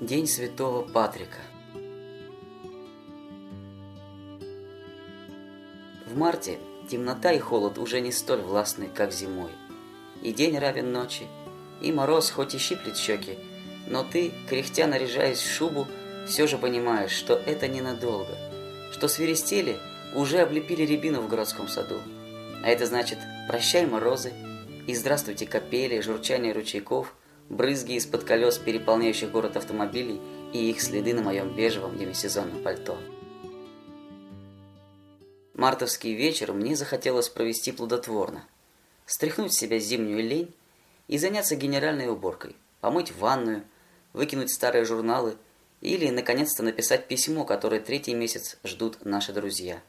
День Святого Патрика. В марте темнота и холод уже не столь властны, как зимой. И день равен ночи, и мороз хоть и щиплет щеки, но ты, кряхтя наряжаясь в шубу, все же понимаешь, что это ненадолго, что свиристели уже облепили рябину в городском саду. А это значит «прощай, морозы», и здравствуйте капели, журчание ручейков, брызги из-под колес переполняющих город автомобилей и их следы на моем бежевом демисезонном пальто. Мартовский вечер мне захотелось провести плодотворно. Стряхнуть с себя зимнюю лень и заняться генеральной уборкой, помыть ванную, выкинуть старые журналы или, наконец-то, написать письмо, которое третий месяц ждут наши друзья.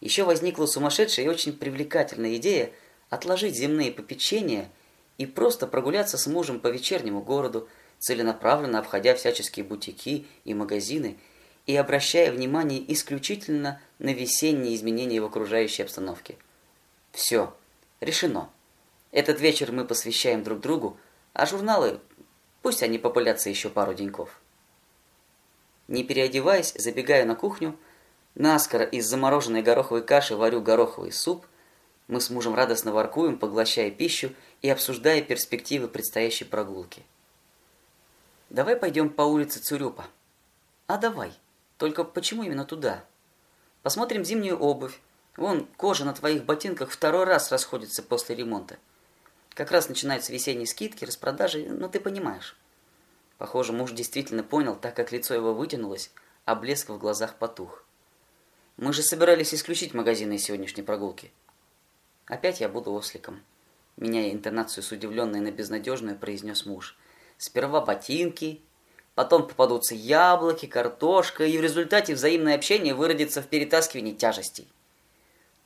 Еще возникла сумасшедшая и очень привлекательная идея – отложить земные попечения и просто прогуляться с мужем по вечернему городу, целенаправленно обходя всяческие бутики и магазины и обращая внимание исключительно на весенние изменения в окружающей обстановке. Все, решено. Этот вечер мы посвящаем друг другу, а журналы, пусть они попылятся еще пару деньков. Не переодеваясь, забегаю на кухню, наскоро из замороженной гороховой каши варю гороховый суп – мы с мужем радостно воркуем, поглощая пищу и обсуждая перспективы предстоящей прогулки. Давай пойдем по улице Цурюпа. А давай. Только почему именно туда? Посмотрим зимнюю обувь. Вон, кожа на твоих ботинках второй раз расходится после ремонта. Как раз начинаются весенние скидки, распродажи, ну ты понимаешь. Похоже, муж действительно понял, так как лицо его вытянулось, а блеск в глазах потух. Мы же собирались исключить магазины из сегодняшней прогулки. Опять я буду осликом. Меняя интонацию с удивленной на безнадежную, произнес муж. Сперва ботинки, потом попадутся яблоки, картошка, и в результате взаимное общение выродится в перетаскивание тяжестей.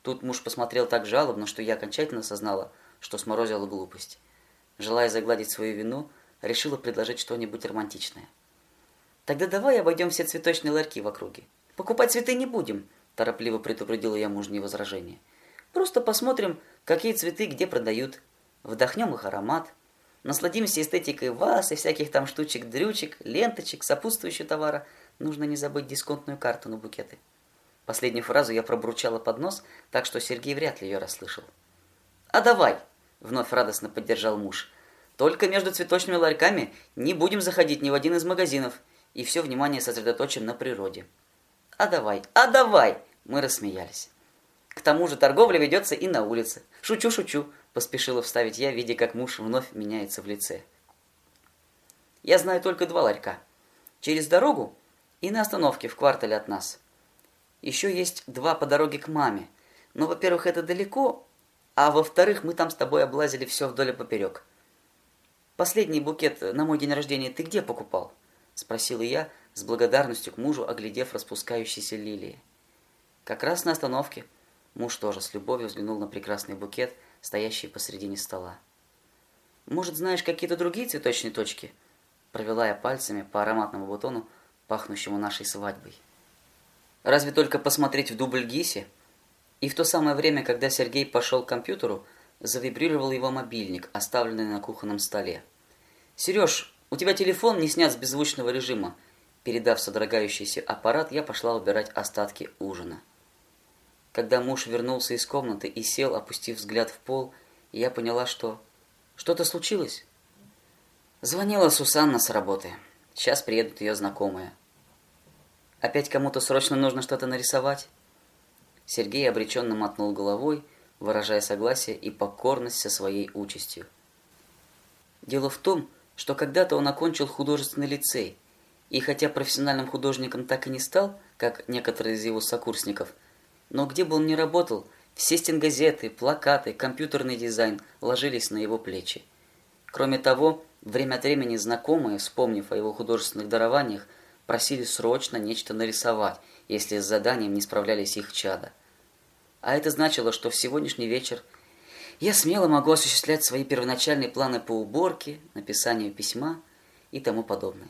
Тут муж посмотрел так жалобно, что я окончательно осознала, что сморозила глупость. Желая загладить свою вину, решила предложить что-нибудь романтичное. «Тогда давай обойдем все цветочные ларьки в округе. Покупать цветы не будем», – торопливо предупредила я мужнее возражение. Просто посмотрим, какие цветы где продают. Вдохнем их аромат. Насладимся эстетикой вас и всяких там штучек-дрючек, ленточек, сопутствующего товара. Нужно не забыть дисконтную карту на букеты. Последнюю фразу я пробурчала под нос, так что Сергей вряд ли ее расслышал. «А давай!» – вновь радостно поддержал муж. «Только между цветочными ларьками не будем заходить ни в один из магазинов, и все внимание сосредоточим на природе». «А давай! А давай!» – мы рассмеялись. К тому же торговля ведется и на улице. Шучу, шучу, поспешила вставить я, видя, как муж вновь меняется в лице. Я знаю только два ларька. Через дорогу и на остановке в квартале от нас. Еще есть два по дороге к маме. Но, во-первых, это далеко, а во-вторых, мы там с тобой облазили все вдоль и поперек. Последний букет на мой день рождения ты где покупал? Спросила я, с благодарностью к мужу, оглядев распускающиеся лилии. Как раз на остановке. Муж тоже с любовью взглянул на прекрасный букет, стоящий посредине стола. «Может, знаешь какие-то другие цветочные точки?» Провела я пальцами по ароматному бутону, пахнущему нашей свадьбой. «Разве только посмотреть в дубль Гиси?» И в то самое время, когда Сергей пошел к компьютеру, завибрировал его мобильник, оставленный на кухонном столе. «Сереж, у тебя телефон не снят с беззвучного режима». Передав содрогающийся аппарат, я пошла убирать остатки ужина. Когда муж вернулся из комнаты и сел, опустив взгляд в пол, я поняла, что... Что-то случилось? Звонила Сусанна с работы. Сейчас приедут ее знакомые. Опять кому-то срочно нужно что-то нарисовать? Сергей обреченно мотнул головой, выражая согласие и покорность со своей участью. Дело в том, что когда-то он окончил художественный лицей, и хотя профессиональным художником так и не стал, как некоторые из его сокурсников – но где бы он ни работал, все стенгазеты, плакаты, компьютерный дизайн ложились на его плечи. Кроме того, время от времени знакомые, вспомнив о его художественных дарованиях, просили срочно нечто нарисовать, если с заданием не справлялись их чада. А это значило, что в сегодняшний вечер я смело могу осуществлять свои первоначальные планы по уборке, написанию письма и тому подобное.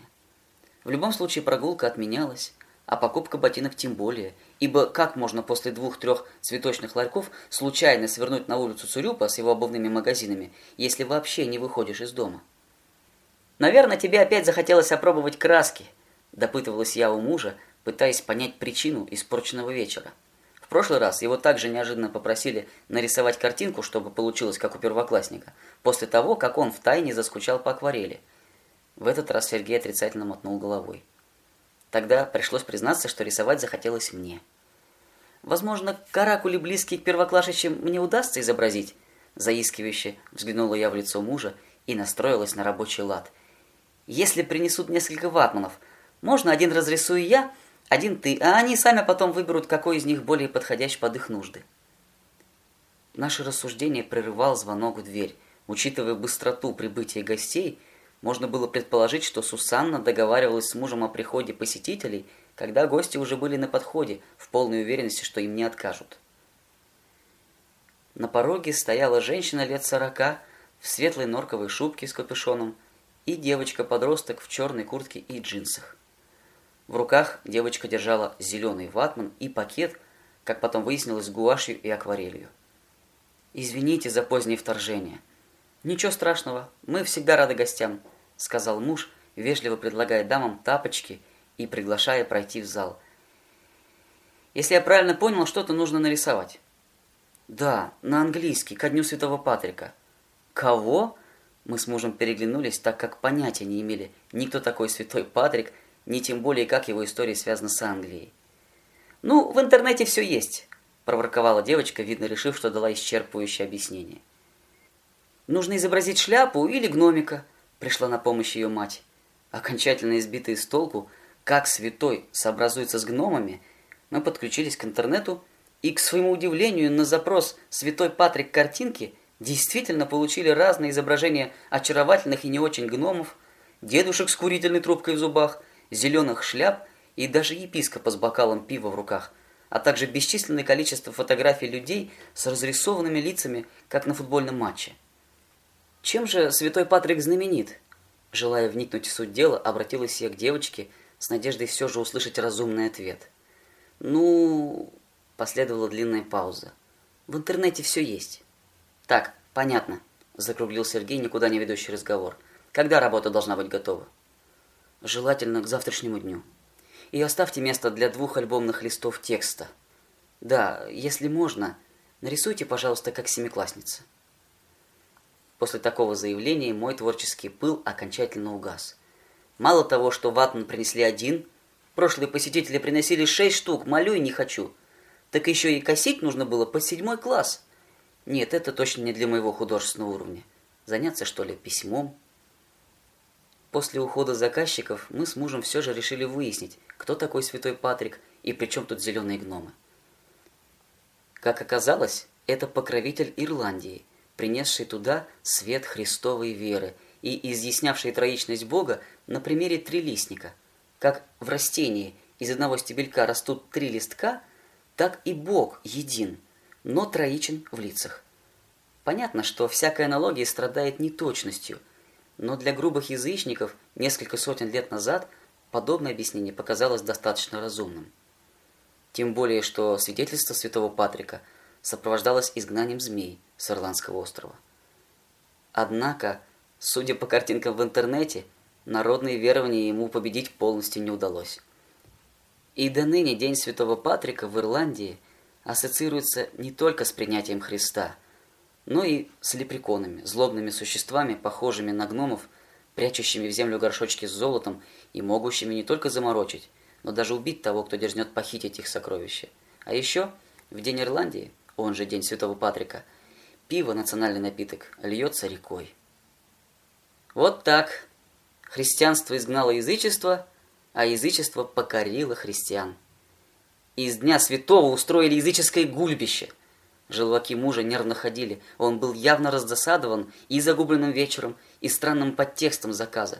В любом случае прогулка отменялась, а покупка ботинок тем более, ибо как можно после двух-трех цветочных ларьков случайно свернуть на улицу Цурюпа с его обувными магазинами, если вообще не выходишь из дома? Наверное, тебе опять захотелось опробовать краски, допытывалась я у мужа, пытаясь понять причину испорченного вечера. В прошлый раз его также неожиданно попросили нарисовать картинку, чтобы получилось как у первоклассника, после того, как он втайне заскучал по акварели. В этот раз Сергей отрицательно мотнул головой. Тогда пришлось признаться, что рисовать захотелось мне. Возможно, каракули, близкие к первоклашечам, мне удастся изобразить? Заискивающе взглянула я в лицо мужа и настроилась на рабочий лад. Если принесут несколько ватманов, можно один разрисую я, один ты, а они сами потом выберут, какой из них более подходящий под их нужды. Наше рассуждение прерывал звонок в дверь. Учитывая быстроту прибытия гостей, можно было предположить, что Сусанна договаривалась с мужем о приходе посетителей, когда гости уже были на подходе, в полной уверенности, что им не откажут. На пороге стояла женщина лет сорока в светлой норковой шубке с капюшоном и девочка-подросток в черной куртке и джинсах. В руках девочка держала зеленый ватман и пакет, как потом выяснилось, гуашью и акварелью. «Извините за позднее вторжение», «Ничего страшного, мы всегда рады гостям», — сказал муж, вежливо предлагая дамам тапочки и приглашая пройти в зал. «Если я правильно понял, что-то нужно нарисовать». «Да, на английский, ко дню Святого Патрика». «Кого?» Мы с мужем переглянулись, так как понятия не имели ни кто такой Святой Патрик, ни тем более, как его история связана с Англией. «Ну, в интернете все есть», – проворковала девочка, видно, решив, что дала исчерпывающее объяснение. Нужно изобразить шляпу или гномика, пришла на помощь ее мать. Окончательно избитые с толку, как святой сообразуется с гномами, мы подключились к интернету и, к своему удивлению, на запрос «Святой Патрик картинки» действительно получили разные изображения очаровательных и не очень гномов, дедушек с курительной трубкой в зубах, зеленых шляп и даже епископа с бокалом пива в руках, а также бесчисленное количество фотографий людей с разрисованными лицами, как на футбольном матче. Чем же святой Патрик знаменит? Желая вникнуть в суть дела, обратилась я к девочке с надеждой все же услышать разумный ответ. Ну, последовала длинная пауза. В интернете все есть. Так, понятно, закруглил Сергей никуда не ведущий разговор. Когда работа должна быть готова? Желательно к завтрашнему дню. И оставьте место для двух альбомных листов текста. Да, если можно, нарисуйте, пожалуйста, как семиклассница. После такого заявления мой творческий пыл окончательно угас. Мало того, что ватман принесли один, прошлые посетители приносили шесть штук, молю и не хочу, так еще и косить нужно было по седьмой класс. Нет, это точно не для моего художественного уровня. Заняться, что ли, письмом? После ухода заказчиков мы с мужем все же решили выяснить, кто такой святой Патрик и при чем тут зеленые гномы. Как оказалось, это покровитель Ирландии, принесший туда свет Христовой веры и изъяснявший троичность Бога на примере трилистника. Как в растении из одного стебелька растут три листка, так и Бог един, но троичен в лицах. Понятно, что всякая аналогия страдает неточностью, но для грубых язычников несколько сотен лет назад подобное объяснение показалось достаточно разумным. Тем более, что свидетельство святого Патрика сопровождалось изгнанием змей – с Ирландского острова. Однако, судя по картинкам в интернете, народные верования ему победить полностью не удалось. И до ныне День Святого Патрика в Ирландии ассоциируется не только с принятием Христа, но и с лепреконами, злобными существами, похожими на гномов, прячущими в землю горшочки с золотом и могущими не только заморочить, но даже убить того, кто дерзнет похитить их сокровища. А еще в День Ирландии, он же День Святого Патрика – Пиво, национальный напиток, льется рекой. Вот так. Христианство изгнало язычество, а язычество покорило христиан. Из Дня Святого устроили языческое гульбище. Желваки мужа нервно ходили. Он был явно раздосадован и загубленным вечером, и странным подтекстом заказа.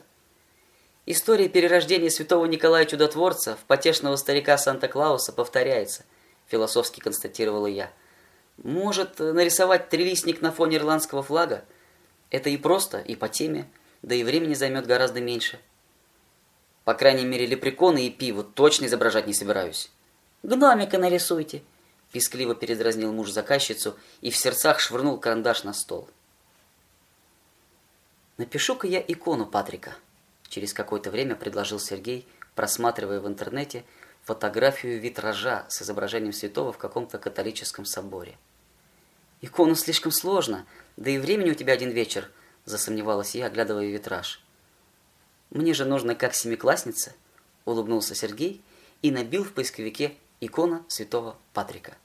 История перерождения святого Николая Чудотворца в потешного старика Санта-Клауса повторяется, философски констатировала я. Может, нарисовать трилистник на фоне ирландского флага? Это и просто, и по теме, да и времени займет гораздо меньше. По крайней мере, лепреконы и пиво точно изображать не собираюсь. «Гномика нарисуйте!» Пискливо передразнил муж заказчицу и в сердцах швырнул карандаш на стол. «Напишу-ка я икону Патрика», Через какое-то время предложил Сергей, просматривая в интернете фотографию витража с изображением святого в каком-то католическом соборе. «Икону слишком сложно, да и времени у тебя один вечер», – засомневалась я, оглядывая витраж. «Мне же нужно как семиклассница», – улыбнулся Сергей и набил в поисковике икона святого Патрика.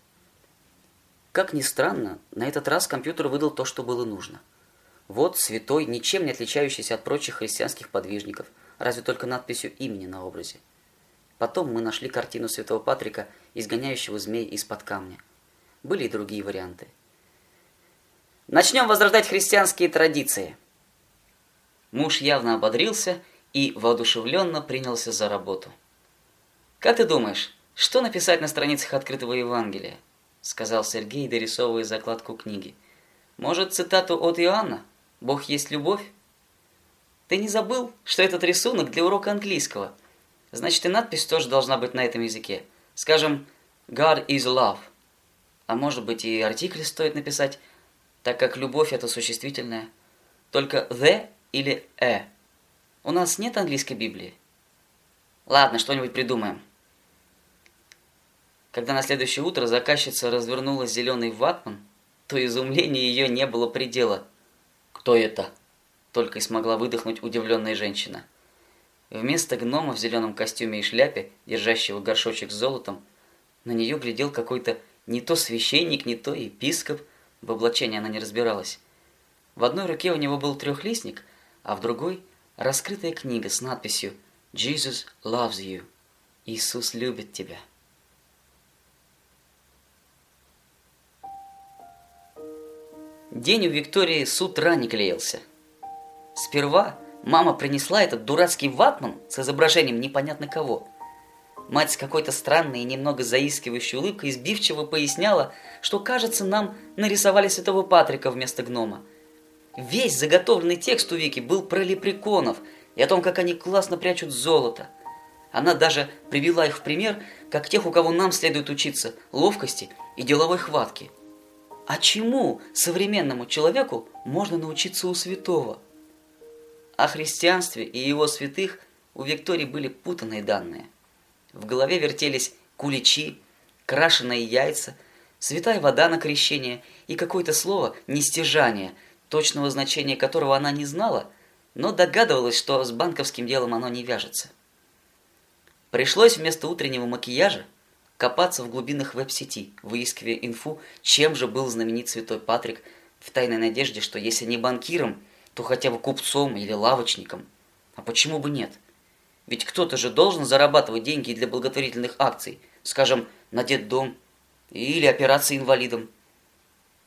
Как ни странно, на этот раз компьютер выдал то, что было нужно. Вот святой, ничем не отличающийся от прочих христианских подвижников, разве только надписью имени на образе. Потом мы нашли картину святого Патрика, изгоняющего змей из-под камня. Были и другие варианты. Начнем возрождать христианские традиции. Муж явно ободрился и воодушевленно принялся за работу. Как ты думаешь, что написать на страницах открытого Евангелия? сказал Сергей, дорисовывая закладку книги. Может, цитату от Иоанна? Бог есть любовь? Ты не забыл, что этот рисунок для урока английского? Значит, и надпись тоже должна быть на этом языке. Скажем, God is love. А может быть, и артикль стоит написать, так как любовь это существительное. Только the или a. У нас нет английской Библии. Ладно, что-нибудь придумаем. Когда на следующее утро заказчица развернула зеленый ватман, то изумлению ее не было предела. «Кто это?» – только и смогла выдохнуть удивленная женщина. Вместо гнома в зеленом костюме и шляпе, держащего горшочек с золотом, на нее глядел какой-то не то священник, не то епископ, в облачении она не разбиралась. В одной руке у него был трехлистник, а в другой – раскрытая книга с надписью «Jesus loves you» – «Иисус любит тебя». День у Виктории с утра не клеился. Сперва мама принесла этот дурацкий ватман с изображением непонятно кого. Мать с какой-то странной и немного заискивающей улыбкой избивчиво поясняла, что, кажется, нам нарисовали святого Патрика вместо гнома. Весь заготовленный текст у Вики был про лепреконов и о том, как они классно прячут золото. Она даже привела их в пример, как тех, у кого нам следует учиться ловкости и деловой хватки – а чему современному человеку можно научиться у святого? О христианстве и его святых у Виктории были путанные данные. В голове вертелись куличи, крашеные яйца, святая вода на крещение и какое-то слово «нестяжание», точного значения которого она не знала, но догадывалась, что с банковским делом оно не вяжется. Пришлось вместо утреннего макияжа копаться в глубинах веб-сети, выискивая инфу, чем же был знаменит святой Патрик, в тайной надежде, что если не банкиром, то хотя бы купцом или лавочником. А почему бы нет? Ведь кто-то же должен зарабатывать деньги для благотворительных акций, скажем, на детдом или операции инвалидам.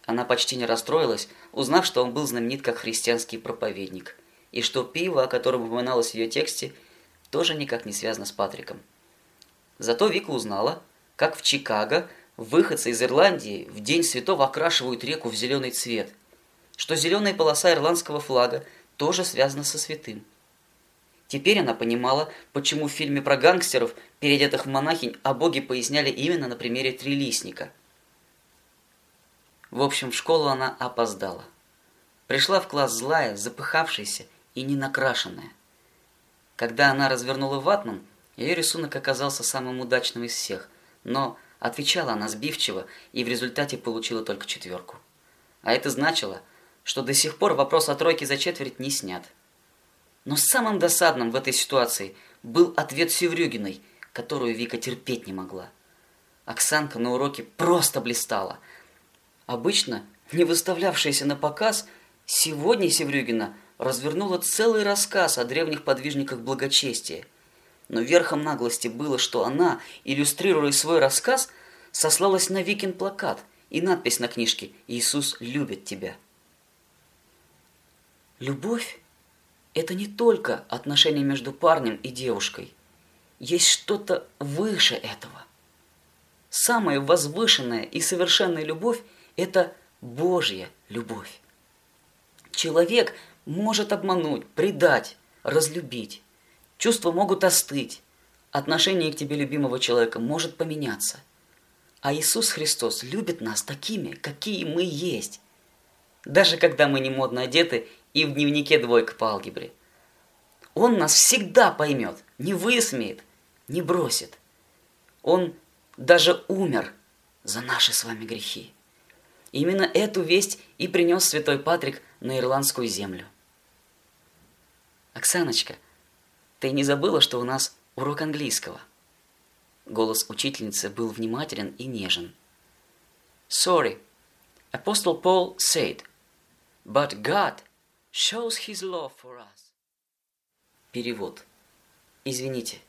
Она почти не расстроилась, узнав, что он был знаменит как христианский проповедник, и что пиво, о котором упоминалось в ее тексте, тоже никак не связано с Патриком. Зато Вика узнала, как в Чикаго выходцы из Ирландии в День Святого окрашивают реку в зеленый цвет, что зеленая полоса ирландского флага тоже связана со святым. Теперь она понимала, почему в фильме про гангстеров, переодетых в монахинь, о Боге поясняли именно на примере трилистника. В общем, в школу она опоздала. Пришла в класс злая, запыхавшаяся и ненакрашенная. Когда она развернула ватман, ее рисунок оказался самым удачным из всех, но отвечала она сбивчиво и в результате получила только четверку. А это значило, что до сих пор вопрос о тройке за четверть не снят. Но самым досадным в этой ситуации был ответ Севрюгиной, которую Вика терпеть не могла. Оксанка на уроке просто блистала. Обычно, не выставлявшаяся на показ, сегодня Севрюгина развернула целый рассказ о древних подвижниках благочестия – но верхом наглости было, что она, иллюстрируя свой рассказ, сослалась на Викин плакат и надпись на книжке «Иисус любит тебя». Любовь – это не только отношения между парнем и девушкой. Есть что-то выше этого. Самая возвышенная и совершенная любовь – это Божья любовь. Человек может обмануть, предать, разлюбить. Чувства могут остыть. Отношение к тебе любимого человека может поменяться. А Иисус Христос любит нас такими, какие мы есть. Даже когда мы не модно одеты и в дневнике двойка по алгебре. Он нас всегда поймет, не высмеет, не бросит. Он даже умер за наши с вами грехи. Именно эту весть и принес святой Патрик на ирландскую землю. Оксаночка, ты не забыла, что у нас урок английского? Голос учительницы был внимателен и нежен. Sorry, Apostle Paul said, but God shows his love for us. Перевод. Извините,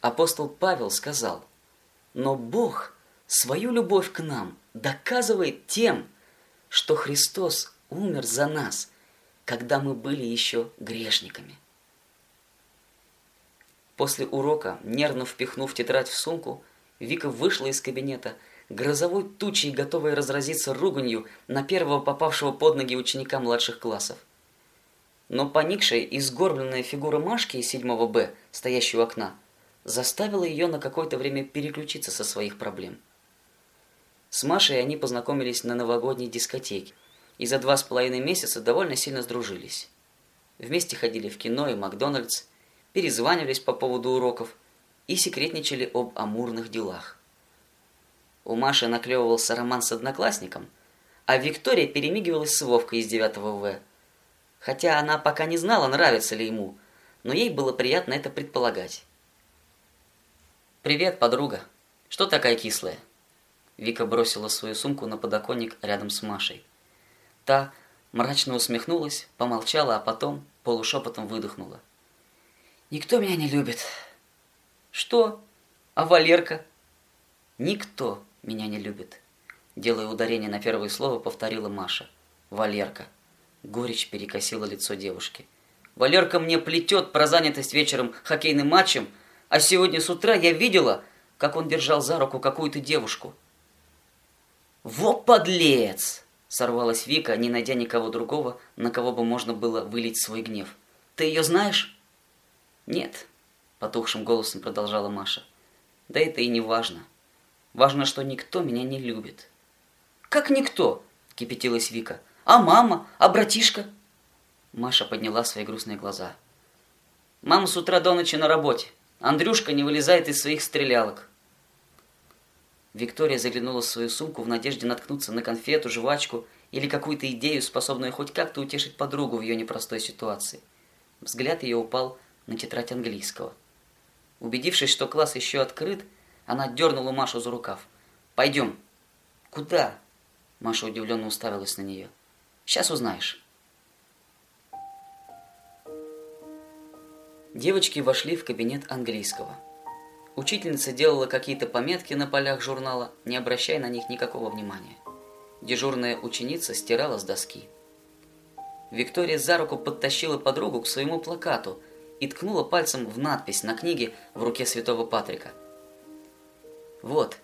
апостол Павел сказал, но Бог свою любовь к нам доказывает тем, что Христос умер за нас, когда мы были еще грешниками. После урока, нервно впихнув тетрадь в сумку, Вика вышла из кабинета, грозовой тучей, готовая разразиться руганью на первого попавшего под ноги ученика младших классов. Но поникшая и сгорбленная фигура Машки из 7 Б, стоящей у окна, заставила ее на какое-то время переключиться со своих проблем. С Машей они познакомились на новогодней дискотеке и за два с половиной месяца довольно сильно сдружились. Вместе ходили в кино и Макдональдс, перезванивались по поводу уроков и секретничали об амурных делах. У Маши наклевывался роман с одноклассником, а Виктория перемигивалась с Вовкой из 9 В. Хотя она пока не знала, нравится ли ему, но ей было приятно это предполагать. «Привет, подруга. Что такая кислая?» Вика бросила свою сумку на подоконник рядом с Машей. Та мрачно усмехнулась, помолчала, а потом полушепотом выдохнула. «Никто меня не любит». «Что? А Валерка?» «Никто меня не любит», — делая ударение на первое слово, повторила Маша. «Валерка». Горечь перекосила лицо девушки. «Валерка мне плетет про занятость вечером хоккейным матчем, а сегодня с утра я видела, как он держал за руку какую-то девушку». «Во подлец!» — сорвалась Вика, не найдя никого другого, на кого бы можно было вылить свой гнев. «Ты ее знаешь?» «Нет», — потухшим голосом продолжала Маша. «Да это и не важно. Важно, что никто меня не любит». «Как никто?» — кипятилась Вика. «А мама? А братишка?» Маша подняла свои грустные глаза. «Мама с утра до ночи на работе. Андрюшка не вылезает из своих стрелялок». Виктория заглянула в свою сумку в надежде наткнуться на конфету, жвачку или какую-то идею, способную хоть как-то утешить подругу в ее непростой ситуации. Взгляд ее упал на тетрадь английского. Убедившись, что класс еще открыт, она дернула Машу за рукав. «Пойдем». «Куда?» Маша удивленно уставилась на нее. «Сейчас узнаешь». Девочки вошли в кабинет английского. Учительница делала какие-то пометки на полях журнала, не обращая на них никакого внимания. Дежурная ученица стирала с доски. Виктория за руку подтащила подругу к своему плакату – и ткнула пальцем в надпись на книге в руке святого Патрика. «Вот,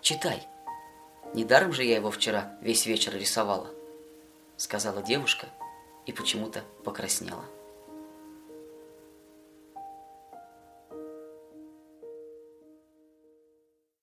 читай. Недаром же я его вчера весь вечер рисовала», — сказала девушка и почему-то покраснела.